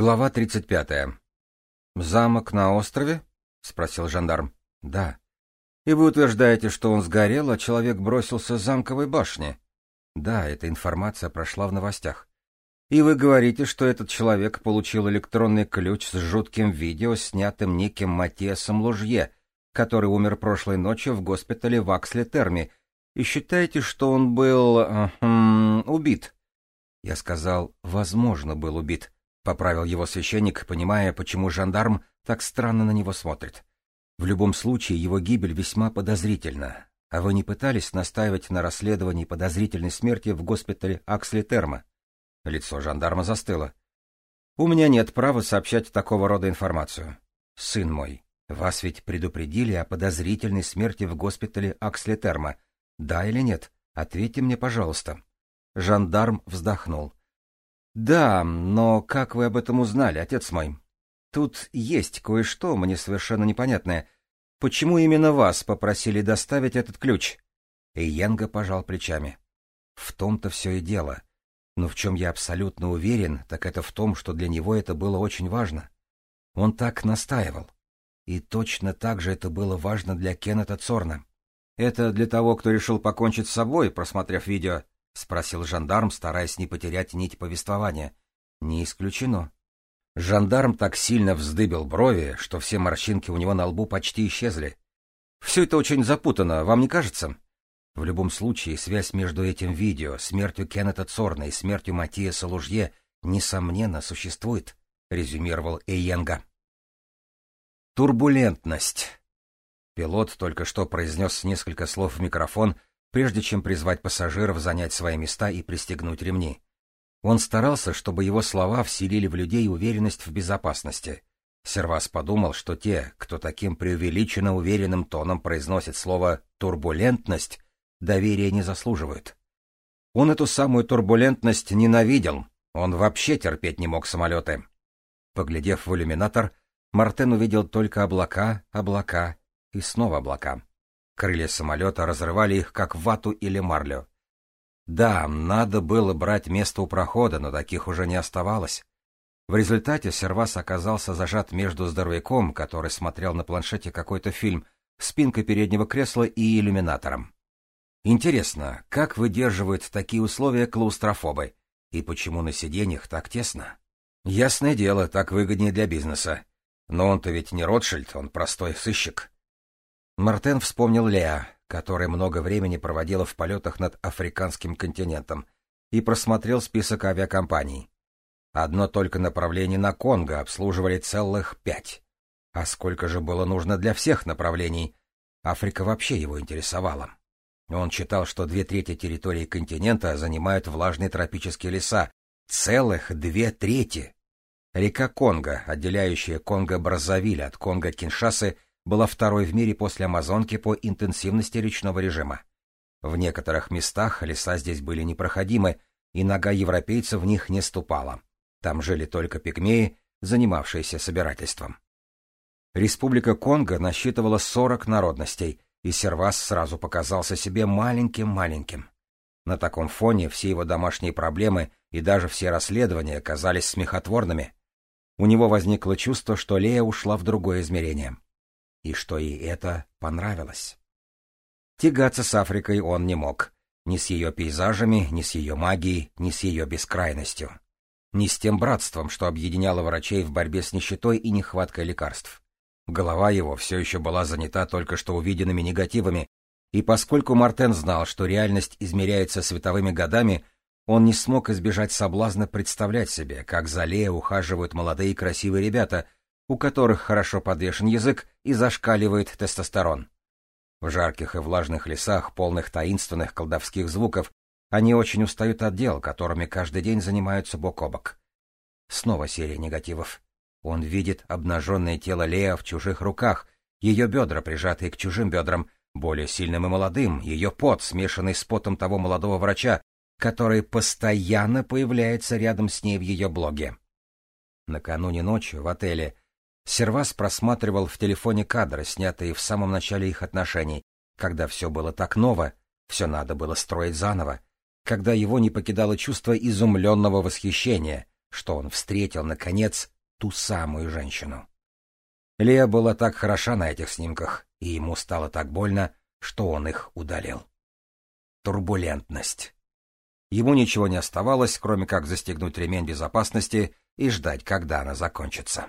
Глава 35. «Замок на острове?» — спросил жандарм. «Да». «И вы утверждаете, что он сгорел, а человек бросился с замковой башни?» «Да, эта информация прошла в новостях». «И вы говорите, что этот человек получил электронный ключ с жутким видео, снятым неким Матиасом Лужье, который умер прошлой ночью в госпитале в Аксле-Терме, и считаете, что он был... Э, э, убит?» Я сказал, «возможно, был убит» поправил его священник, понимая, почему жандарм так странно на него смотрит. В любом случае, его гибель весьма подозрительна. А вы не пытались настаивать на расследовании подозрительной смерти в госпитале Аксли Терма? Лицо жандарма застыло. У меня нет права сообщать такого рода информацию. Сын мой, вас ведь предупредили о подозрительной смерти в госпитале Аксли Терма. Да или нет? Ответьте мне, пожалуйста. Жандарм вздохнул. «Да, но как вы об этом узнали, отец мой? Тут есть кое-что мне совершенно непонятное. Почему именно вас попросили доставить этот ключ?» Иенга пожал плечами. «В том-то все и дело. Но в чем я абсолютно уверен, так это в том, что для него это было очень важно. Он так настаивал. И точно так же это было важно для Кеннета Цорна. Это для того, кто решил покончить с собой, просмотрев видео, — спросил жандарм, стараясь не потерять нить повествования. — Не исключено. Жандарм так сильно вздыбил брови, что все морщинки у него на лбу почти исчезли. — Все это очень запутано, вам не кажется? В любом случае, связь между этим видео, смертью Кеннета Цорна и смертью Матиаса Лужье, несомненно, существует, — резюмировал Эйенга. Турбулентность. Пилот только что произнес несколько слов в микрофон — прежде чем призвать пассажиров занять свои места и пристегнуть ремни. Он старался, чтобы его слова вселили в людей уверенность в безопасности. Сервас подумал, что те, кто таким преувеличенно уверенным тоном произносит слово «турбулентность», доверия не заслуживают. Он эту самую турбулентность ненавидел, он вообще терпеть не мог самолеты. Поглядев в иллюминатор, Мартен увидел только облака, облака и снова облака. Крылья самолета разрывали их, как вату или марлю. Да, надо было брать место у прохода, но таких уже не оставалось. В результате Сервас оказался зажат между здоровяком, который смотрел на планшете какой-то фильм, спинкой переднего кресла и иллюминатором. Интересно, как выдерживают такие условия клаустрофобы? И почему на сиденьях так тесно? Ясное дело, так выгоднее для бизнеса. Но он-то ведь не Ротшильд, он простой сыщик. Мартен вспомнил Леа, которая много времени проводила в полетах над африканским континентом, и просмотрел список авиакомпаний. Одно только направление на Конго обслуживали целых пять. А сколько же было нужно для всех направлений? Африка вообще его интересовала. Он читал, что две трети территории континента занимают влажные тропические леса. Целых две трети! Река Конго, отделяющая Конго-Браззавиль от Конго-Киншасы, была второй в мире после Амазонки по интенсивности речного режима. В некоторых местах леса здесь были непроходимы, и нога европейцев в них не ступала. Там жили только пигмеи, занимавшиеся собирательством. Республика Конго насчитывала 40 народностей, и Сервас сразу показался себе маленьким-маленьким. На таком фоне все его домашние проблемы и даже все расследования казались смехотворными. У него возникло чувство, что Лея ушла в другое измерение и что ей это понравилось. Тягаться с Африкой он не мог, ни с ее пейзажами, ни с ее магией, ни с ее бескрайностью, ни с тем братством, что объединяло врачей в борьбе с нищетой и нехваткой лекарств. Голова его все еще была занята только что увиденными негативами, и поскольку Мартен знал, что реальность измеряется световыми годами, он не смог избежать соблазна представлять себе, как за Лея ухаживают молодые красивые ребята — у которых хорошо подвешен язык и зашкаливает тестостерон. В жарких и влажных лесах, полных таинственных колдовских звуков, они очень устают от дел, которыми каждый день занимаются бок о бок. Снова серия негативов. Он видит обнаженное тело Леа в чужих руках, ее бедра, прижатые к чужим бедрам, более сильным и молодым, ее пот, смешанный с потом того молодого врача, который постоянно появляется рядом с ней в ее блоге. Накануне ночью в отеле Сервас просматривал в телефоне кадры, снятые в самом начале их отношений, когда все было так ново, все надо было строить заново, когда его не покидало чувство изумленного восхищения, что он встретил, наконец, ту самую женщину. Лея была так хороша на этих снимках, и ему стало так больно, что он их удалил. Турбулентность. Ему ничего не оставалось, кроме как застегнуть ремень безопасности и ждать, когда она закончится.